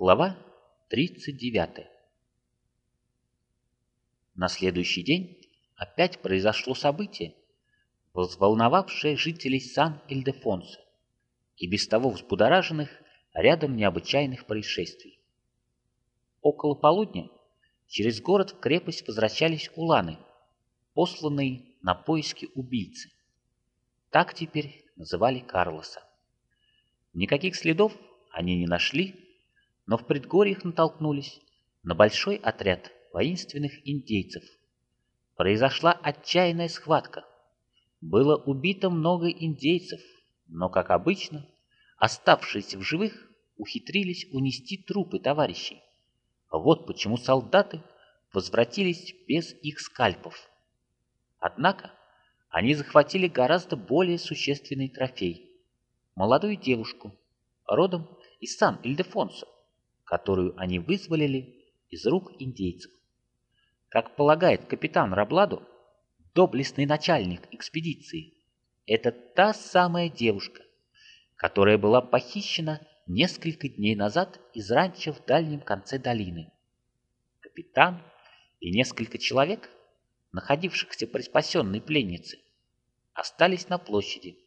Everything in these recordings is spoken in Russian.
Глава 39 На следующий день опять произошло событие, взволновавшее жителей Сан-Ильдефонсо и без того взбудораженных рядом необычайных происшествий. Около полудня через город в крепость возвращались уланы, посланные на поиски убийцы. Так теперь называли Карлоса. Никаких следов они не нашли, но в предгорьях натолкнулись на большой отряд воинственных индейцев. Произошла отчаянная схватка. Было убито много индейцев, но, как обычно, оставшиеся в живых ухитрились унести трупы товарищей. Вот почему солдаты возвратились без их скальпов. Однако они захватили гораздо более существенный трофей – молодую девушку, родом из Сан-Ильдефонсо, которую они вызволили из рук индейцев. Как полагает капитан Рабладо, доблестный начальник экспедиции, это та самая девушка, которая была похищена несколько дней назад из ранчо в дальнем конце долины. Капитан и несколько человек, находившихся при спасенной пленнице, остались на площади,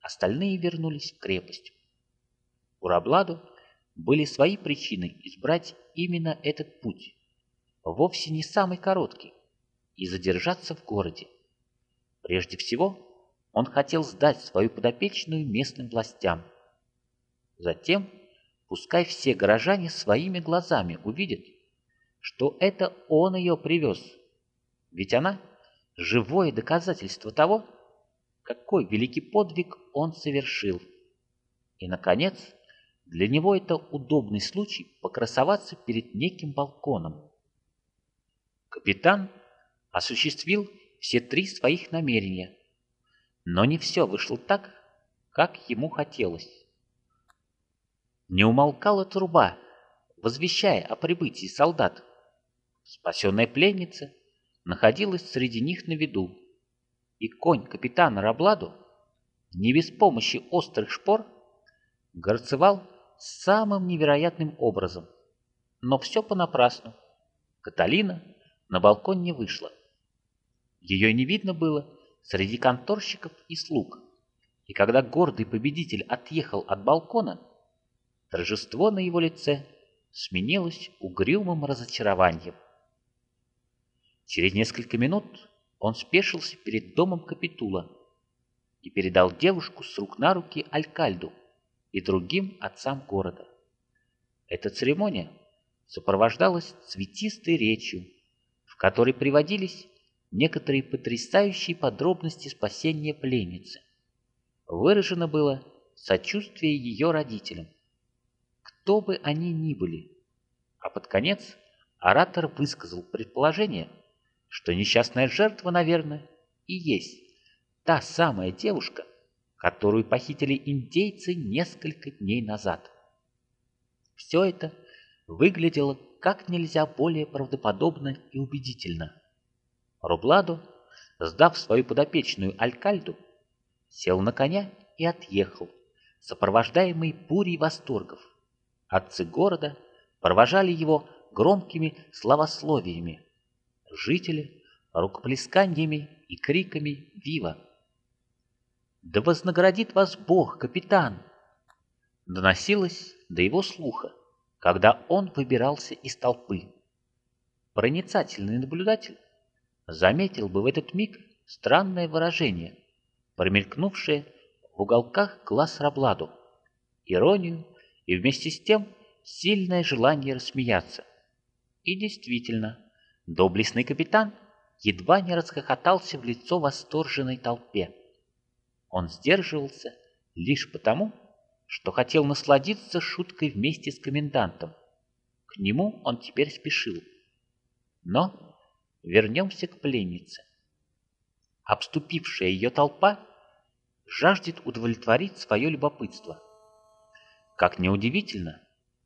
остальные вернулись в крепость. У Рабладу были свои причины избрать именно этот путь, вовсе не самый короткий, и задержаться в городе. Прежде всего, он хотел сдать свою подопечную местным властям. Затем, пускай все горожане своими глазами увидят, что это он ее привез, ведь она – живое доказательство того, какой великий подвиг он совершил. И, наконец, для него это удобный случай покрасоваться перед неким балконом. Капитан осуществил все три своих намерения, но не все вышло так, как ему хотелось. Не умолкала труба, возвещая о прибытии солдат. Спасенная пленница находилась среди них на виду, и конь капитана Рабладу, не без помощи острых шпор, горцевал самым невероятным образом. Но все понапрасну. Каталина на балкон не вышла. Ее не видно было среди конторщиков и слуг. И когда гордый победитель отъехал от балкона, торжество на его лице сменилось угрюмым разочарованием. Через несколько минут он спешился перед домом Капитула и передал девушку с рук на руки Алькальду, и другим отцам города. Эта церемония сопровождалась цветистой речью, в которой приводились некоторые потрясающие подробности спасения пленницы. Выражено было сочувствие ее родителям, кто бы они ни были. А под конец оратор высказал предположение, что несчастная жертва, наверное, и есть та самая девушка, которую похитили индейцы несколько дней назад. Все это выглядело как нельзя более правдоподобно и убедительно. Рубладо, сдав свою подопечную Алькальду, сел на коня и отъехал, сопровождаемый бурей восторгов. Отцы города провожали его громкими словословиями, жители — рукоплесканиями и криками «Вива!». «Да вознаградит вас Бог, капитан!» Доносилось до его слуха, когда он выбирался из толпы. Проницательный наблюдатель заметил бы в этот миг странное выражение, промелькнувшее в уголках глаз Рабладу, иронию и вместе с тем сильное желание рассмеяться. И действительно, доблестный капитан едва не расхохотался в лицо восторженной толпе. Он сдерживался лишь потому, что хотел насладиться шуткой вместе с комендантом. К нему он теперь спешил. Но вернемся к пленнице. Обступившая ее толпа жаждет удовлетворить свое любопытство. Как неудивительно,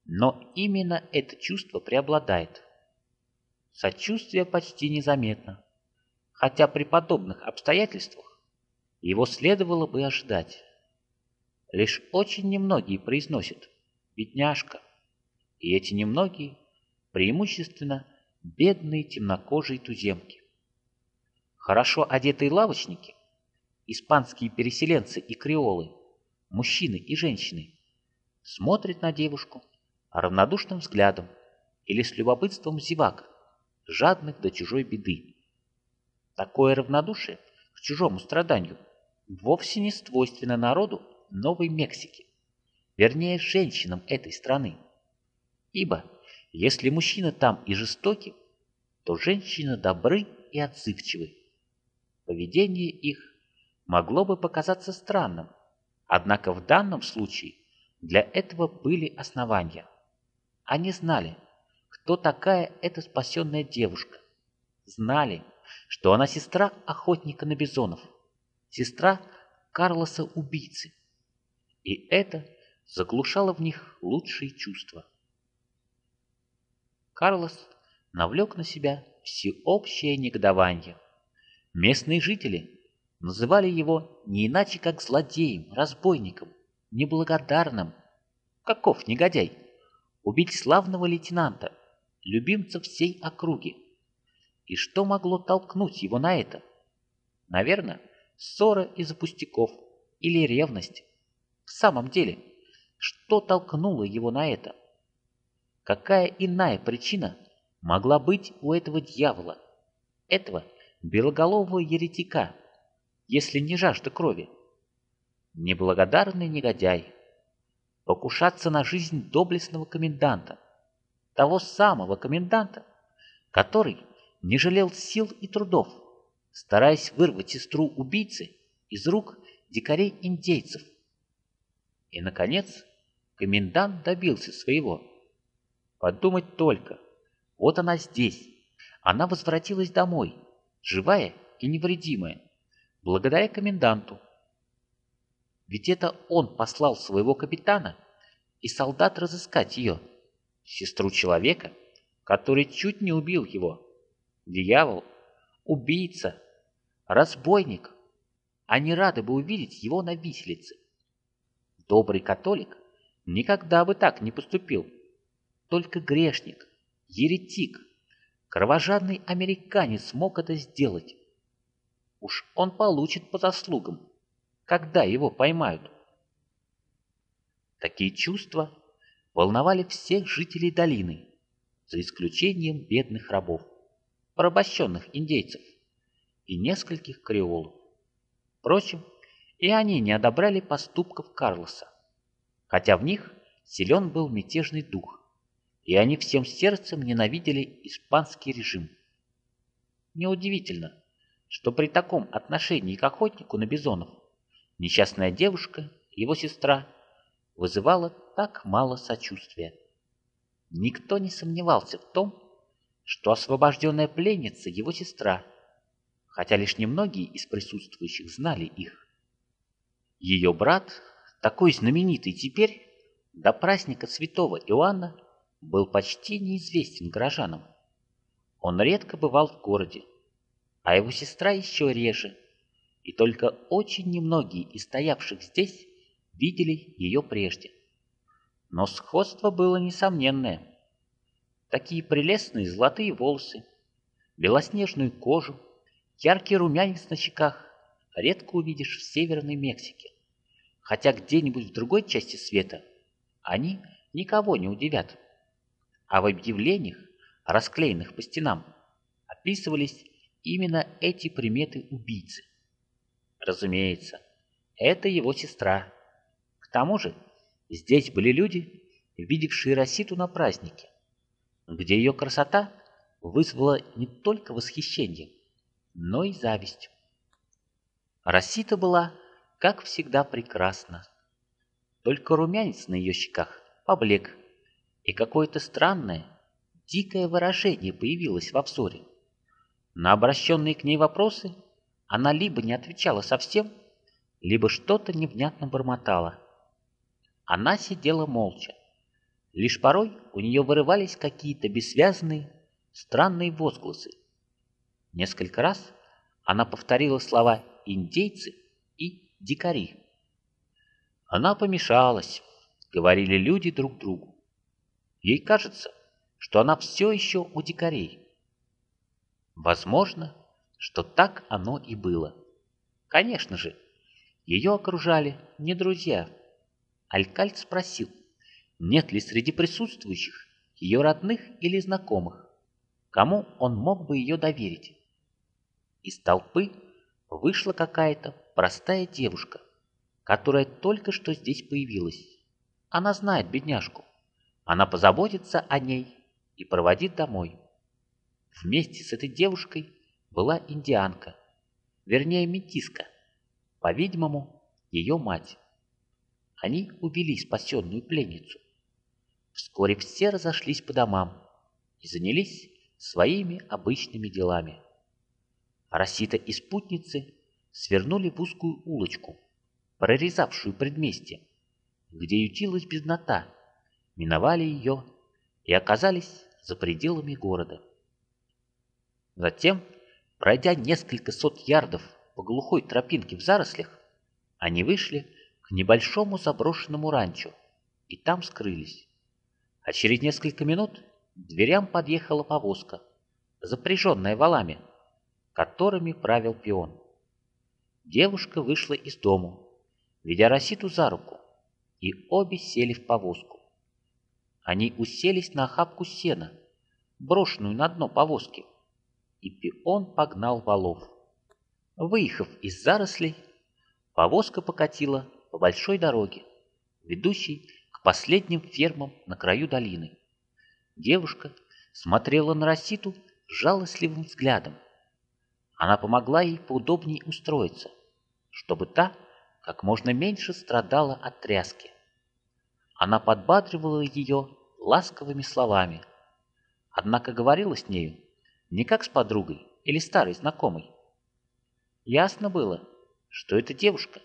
но именно это чувство преобладает. Сочувствие почти незаметно, хотя при подобных обстоятельствах его следовало бы ожидать. Лишь очень немногие произносят «бедняжка». и эти немногие, преимущественно бедные темнокожие туземки. Хорошо одетые лавочники, испанские переселенцы и креолы, мужчины и женщины, смотрят на девушку равнодушным взглядом или с любопытством зевак, жадных до чужой беды. Такое равнодушие к чужому страданию вовсе не свойственно народу Новой Мексики, вернее женщинам этой страны. Ибо если мужчины там и жестоки, то женщины добры и отзывчивы. Поведение их могло бы показаться странным, однако в данном случае для этого были основания. Они знали, кто такая эта спасенная девушка. Знали, что она сестра охотника на бизонов, сестра Карлоса-убийцы. И это заглушало в них лучшие чувства. Карлос навлек на себя всеобщее негодование. Местные жители называли его не иначе как злодеем, разбойником, неблагодарным. Каков негодяй! Убить славного лейтенанта, любимца всей округи. И что могло толкнуть его на это? Наверное, ссора из-за пустяков или ревность. В самом деле, что толкнуло его на это? Какая иная причина могла быть у этого дьявола, этого белоголового еретика, если не жажда крови? Неблагодарный негодяй, покушаться на жизнь доблестного коменданта, того самого коменданта, который не жалел сил и трудов, стараясь вырвать сестру убийцы из рук дикарей-индейцев. И, наконец, комендант добился своего. Подумать только, вот она здесь, она возвратилась домой, живая и невредимая, благодаря коменданту. Ведь это он послал своего капитана и солдат разыскать ее сестру человека, который чуть не убил его. Дьявол, убийца, разбойник. Они рады бы увидеть его на виселице. Добрый католик никогда бы так не поступил. Только грешник, еретик, кровожадный американец мог это сделать. Уж он получит по заслугам, когда его поймают. Такие чувства волновали всех жителей долины, за исключением бедных рабов, порабощенных индейцев и нескольких креолов. Впрочем, и они не одобряли поступков Карлоса, хотя в них силен был мятежный дух, и они всем сердцем ненавидели испанский режим. Неудивительно, что при таком отношении к охотнику на бизонов несчастная девушка, его сестра, вызывала так мало сочувствия. Никто не сомневался в том, что освобожденная пленница его сестра, хотя лишь немногие из присутствующих знали их. Ее брат, такой знаменитый теперь, до праздника святого Иоанна, был почти неизвестен горожанам. Он редко бывал в городе, а его сестра еще реже, и только очень немногие из стоявших здесь видели ее прежде. Но сходство было несомненное. Такие прелестные золотые волосы, белоснежную кожу, яркий румянец на щеках редко увидишь в Северной Мексике. Хотя где-нибудь в другой части света они никого не удивят. А в объявлениях, расклеенных по стенам, описывались именно эти приметы убийцы. Разумеется, это его сестра, к тому же здесь были люди, видевшие Роситу на празднике, где ее красота вызвала не только восхищение, но и зависть. Росита была, как всегда, прекрасна. Только румянец на ее щеках поблек, и какое-то странное, дикое выражение появилось во взоре. На обращенные к ней вопросы она либо не отвечала совсем, либо что-то невнятно бормотала – она сидела молча. Лишь порой у нее вырывались какие-то бессвязные, странные возгласы. Несколько раз она повторила слова «индейцы» и «дикари». Она помешалась, говорили люди друг другу. Ей кажется, что она все еще у дикарей. Возможно, что так оно и было. Конечно же, ее окружали не друзья. Алькальд спросил, нет ли среди присутствующих ее родных или знакомых, кому он мог бы ее доверить. Из толпы вышла какая-то простая девушка, которая только что здесь появилась. Она знает бедняжку. Она позаботится о ней и проводит домой. Вместе с этой девушкой была индианка, вернее метиска, по-видимому, ее мать. Они увели спасенную пленницу. Вскоре все разошлись по домам и занялись своими обычными делами. Росита и спутницы свернули в узкую улочку, прорезавшую предместье, где ютилась безднота, миновали ее и оказались за пределами города. Затем, пройдя несколько сот ярдов по глухой тропинке в зарослях, они вышли к небольшому заброшенному ранчо и там скрылись. А через несколько минут к дверям подъехала повозка, запряженная валами, которыми правил пион. Девушка вышла из дому, ведя Роситу за руку, и обе сели в повозку. Они уселись на охапку сена, брошенную на дно повозки, и пион погнал валов. Выехав из зарослей, повозка покатила по большой дороге, ведущей к последним фермам на краю долины. Девушка смотрела на Роситу жалостливым взглядом. Она помогла ей поудобнее устроиться, чтобы та как можно меньше страдала от тряски. Она подбадривала ее ласковыми словами, однако говорила с нею не как с подругой или старой знакомой. Ясно было, что эта девушка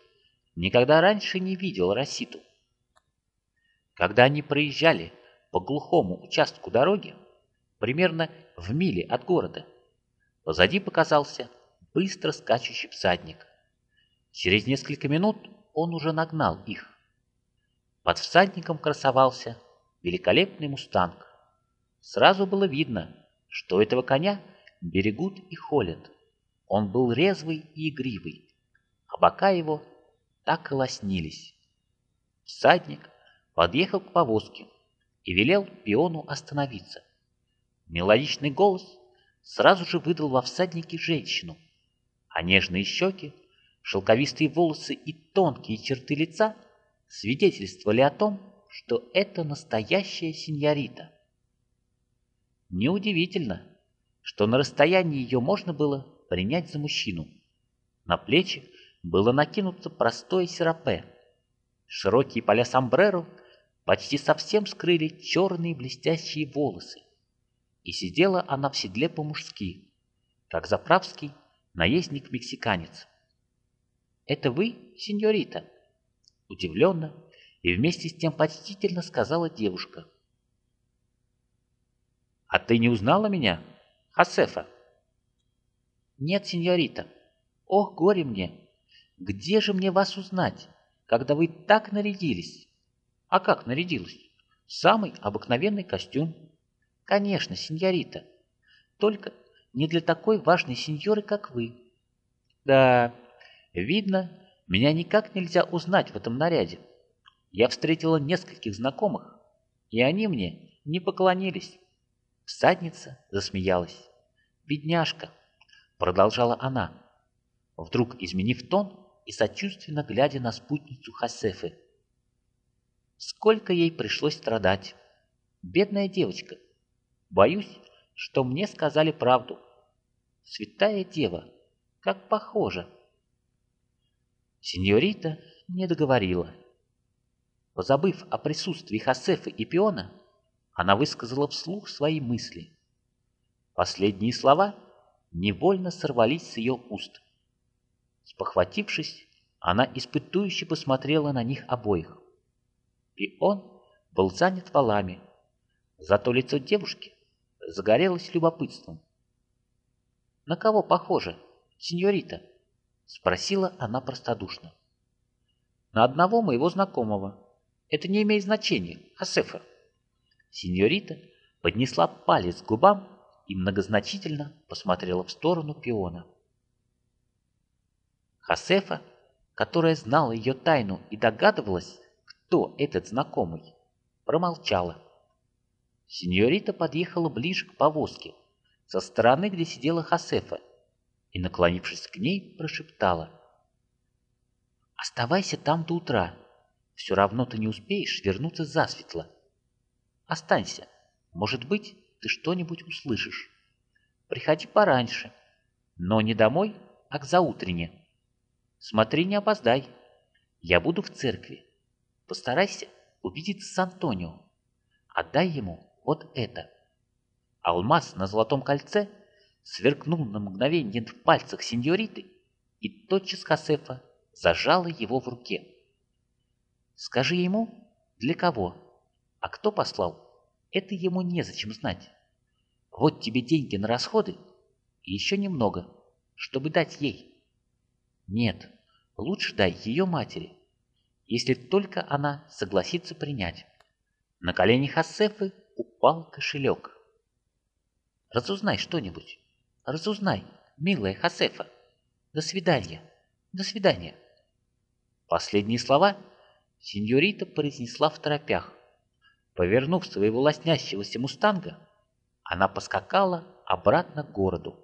никогда раньше не видела Роситу. Когда они проезжали по глухому участку дороги, примерно в миле от города, позади показался быстро скачущий всадник. Через несколько минут он уже нагнал их. Под всадником красовался великолепный мустанг. Сразу было видно, что этого коня берегут и холят. Он был резвый и игривый, а бока его так и лоснились. Всадник подъехал к повозке и велел пиону остановиться. Мелодичный голос сразу же выдал во всаднике женщину, а нежные щеки, шелковистые волосы и тонкие черты лица свидетельствовали о том, что это настоящая сеньорита. Неудивительно, что на расстоянии ее можно было принять за мужчину. На плечи было накинуто простое серапе. Широкие поля сомбреро почти совсем скрыли черные блестящие волосы. И сидела она в седле по-мужски, как заправский наездник-мексиканец. «Это вы, сеньорита?» Удивленно и вместе с тем почтительно сказала девушка. «А ты не узнала меня, Хасефа?» «Нет, сеньорита. Ох, горе мне! Где же мне вас узнать, когда вы так нарядились?» «А как нарядилась?» «Самый обыкновенный костюм». «Конечно, сеньорита. Только не для такой важной сеньоры, как вы». «Да, видно, меня никак нельзя узнать в этом наряде я встретила нескольких знакомых, и они мне не поклонились. Всадница засмеялась. «Бедняжка!» — продолжала она, вдруг изменив тон и сочувственно глядя на спутницу Хасефы. «Сколько ей пришлось страдать! Бедная девочка! Боюсь, что мне сказали правду. Святая дева, как похожа!» Сеньорита не договорила. Позабыв о присутствии Хасефа и Пиона, она высказала вслух свои мысли. Последние слова невольно сорвались с ее уст. Спохватившись, она испытующе посмотрела на них обоих. Пион был занят валами, зато лицо девушки загорелось любопытством. «На кого похоже, сеньорита?» — спросила она простодушно. «На одного моего знакомого», это не имеет значения, Асефа. Синьорита поднесла палец к губам и многозначительно посмотрела в сторону пиона. Хасефа, которая знала ее тайну и догадывалась, кто этот знакомый, промолчала. Синьорита подъехала ближе к повозке, со стороны, где сидела Хасефа, и, наклонившись к ней, прошептала. «Оставайся там до утра, все равно ты не успеешь вернуться засветло. Останься, может быть, ты что-нибудь услышишь. Приходи пораньше, но не домой, а к заутрене. Смотри, не опоздай. Я буду в церкви. Постарайся увидеться с Антонио. Отдай ему вот это. Алмаз на золотом кольце сверкнул на мгновение в пальцах сеньориты, и тотчас Хасефа зажала его в руке. Скажи ему, для кого, а кто послал, это ему незачем знать. Вот тебе деньги на расходы и еще немного, чтобы дать ей. Нет, лучше дай ее матери, если только она согласится принять. На колени Хасефы упал кошелек. Разузнай что-нибудь. Разузнай, милая Хасефа. До свидания. До свидания. Последние слова сеньорита произнесла в торопях. Повернув своего лоснящегося мустанга, она поскакала обратно к городу.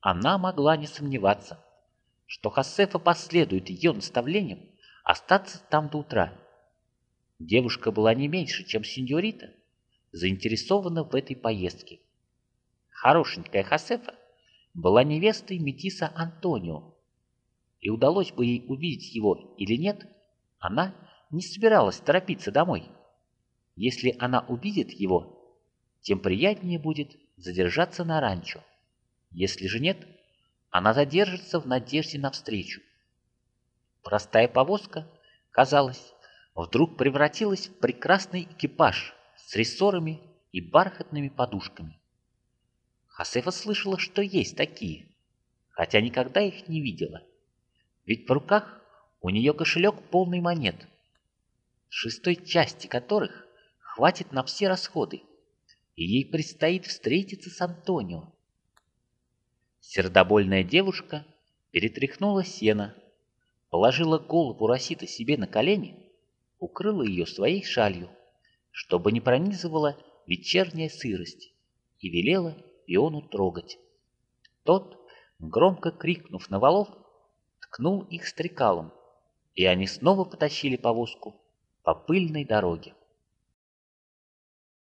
Она могла не сомневаться, что Хасефа последует ее наставлениям остаться там до утра. Девушка была не меньше, чем сеньорита, заинтересована в этой поездке. Хорошенькая Хасефа была невестой Метиса Антонио, и удалось бы ей увидеть его или нет, она не собиралась торопиться домой. Если она увидит его, тем приятнее будет задержаться на ранчо. Если же нет, она задержится в надежде на встречу. Простая повозка, казалось, вдруг превратилась в прекрасный экипаж с рессорами и бархатными подушками. Хасефа слышала, что есть такие, хотя никогда их не видела. Ведь в руках у нее кошелек полный монет, шестой части которых хватит на все расходы, и ей предстоит встретиться с Антонио. Сердобольная девушка перетряхнула сено, положила голову Росита себе на колени, укрыла ее своей шалью чтобы не пронизывала вечерняя сырость, и велела пиону трогать. Тот, громко крикнув на валов, ткнул их стрекалом, и они снова потащили повозку по пыльной дороге.